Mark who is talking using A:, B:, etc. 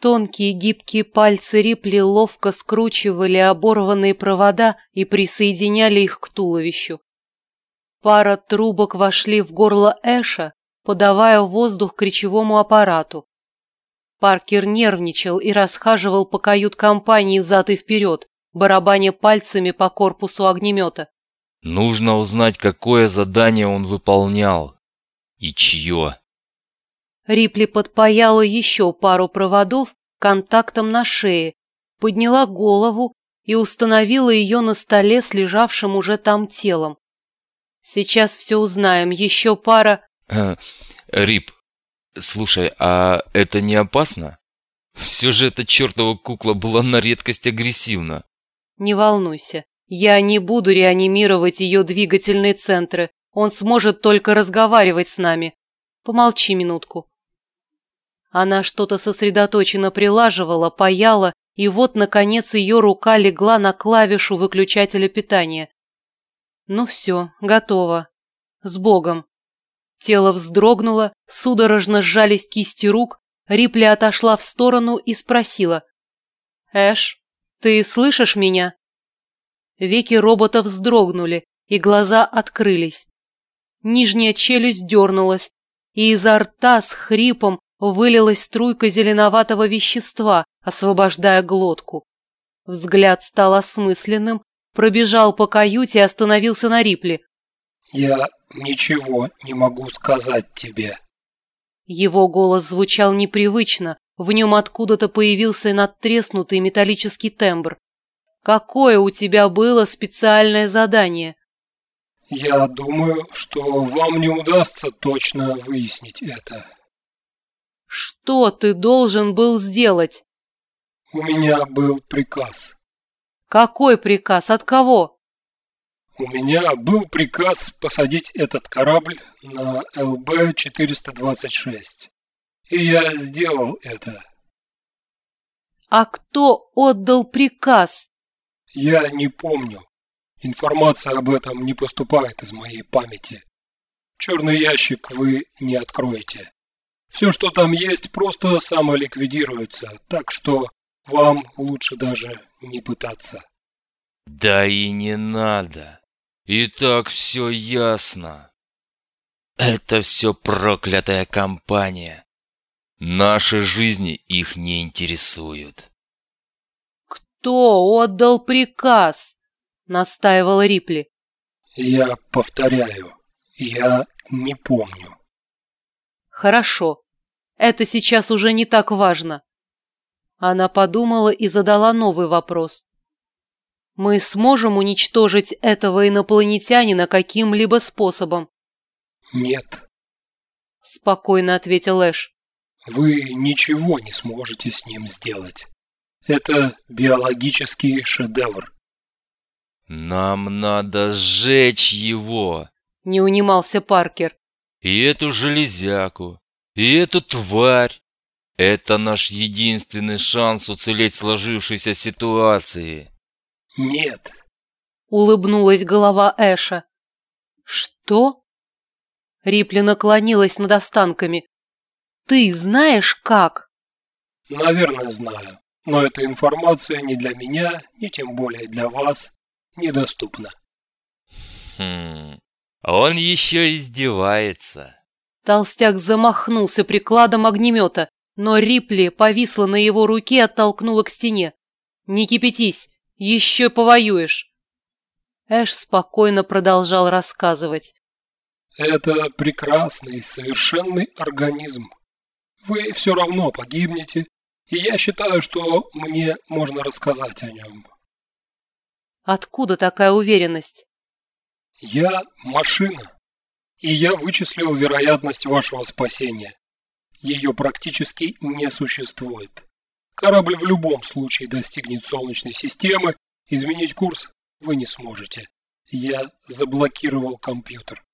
A: Тонкие гибкие пальцы Рипли ловко скручивали оборванные провода и присоединяли их к туловищу. Пара трубок вошли в горло Эша, подавая воздух к речевому аппарату. Паркер нервничал и расхаживал по кают-компании зад и вперед, барабаня пальцами по корпусу огнемета.
B: Нужно узнать, какое задание он выполнял и чье.
A: Рипли подпаяла еще пару проводов контактом на шее, подняла голову и установила ее на столе с лежавшим уже там телом. Сейчас все узнаем, еще пара...
B: Э, Рип, слушай, а это не опасно? Все же эта чертова кукла была на редкость агрессивна.
A: Не волнуйся, я не буду реанимировать ее двигательные центры, он сможет только разговаривать с нами. Помолчи минутку. Она что-то сосредоточенно прилаживала, паяла, и вот, наконец, ее рука легла на клавишу выключателя питания. Ну все, готово. С Богом. Тело вздрогнуло, судорожно сжались кисти рук, Рипли отошла в сторону и спросила. «Эш, ты слышишь меня?» Веки робота вздрогнули, и глаза открылись. Нижняя челюсть дернулась, и изо рта с хрипом вылилась струйка зеленоватого вещества, освобождая глотку. Взгляд стал осмысленным, пробежал по каюте и остановился на Рипле.
C: «Я ничего не могу сказать тебе».
A: Его голос звучал непривычно, в нем откуда-то появился надтреснутый металлический тембр. «Какое у тебя было специальное задание?»
C: «Я думаю, что вам не удастся точно выяснить это».
A: Что ты должен был сделать?
C: У меня был приказ.
A: Какой приказ? От кого?
C: У меня был приказ посадить этот корабль на ЛБ-426. И я сделал это.
A: А кто отдал приказ?
C: Я не помню. Информация об этом не поступает из моей памяти. Черный ящик вы не откроете. Все, что там есть, просто самоликвидируется, так что вам лучше даже не пытаться.
B: Да и не надо. И так все ясно. Это все проклятая компания. Наши жизни их не интересуют.
A: Кто отдал приказ? Настаивала Рипли.
C: Я повторяю, я не помню.
A: Хорошо. Это сейчас уже не так важно. Она подумала и задала новый вопрос. Мы сможем уничтожить этого инопланетянина каким-либо способом?
C: Нет.
A: Спокойно ответил Эш.
C: Вы ничего не сможете с ним сделать. Это биологический шедевр.
B: Нам надо сжечь его.
A: Не унимался Паркер
B: и эту железяку, и эту тварь. Это наш единственный шанс уцелеть в сложившейся ситуации.
C: Нет.
A: Улыбнулась голова Эша. Что? Рипли наклонилась над останками. Ты знаешь как?
C: Наверное, знаю. Но эта информация ни для меня, ни тем более для вас недоступна.
B: Хм. Он еще издевается.
A: Толстяк замахнулся прикладом огнемета, но Рипли повисла на его руке и оттолкнула к стене. «Не кипятись, еще повоюешь!» Эш спокойно продолжал рассказывать.
C: «Это прекрасный, совершенный организм. Вы все равно погибнете, и я считаю, что мне можно рассказать о нем».
A: «Откуда такая уверенность?»
C: Я машина, и я вычислил вероятность вашего спасения. Ее практически не существует. Корабль в любом случае достигнет Солнечной системы, изменить курс вы не сможете. Я заблокировал компьютер.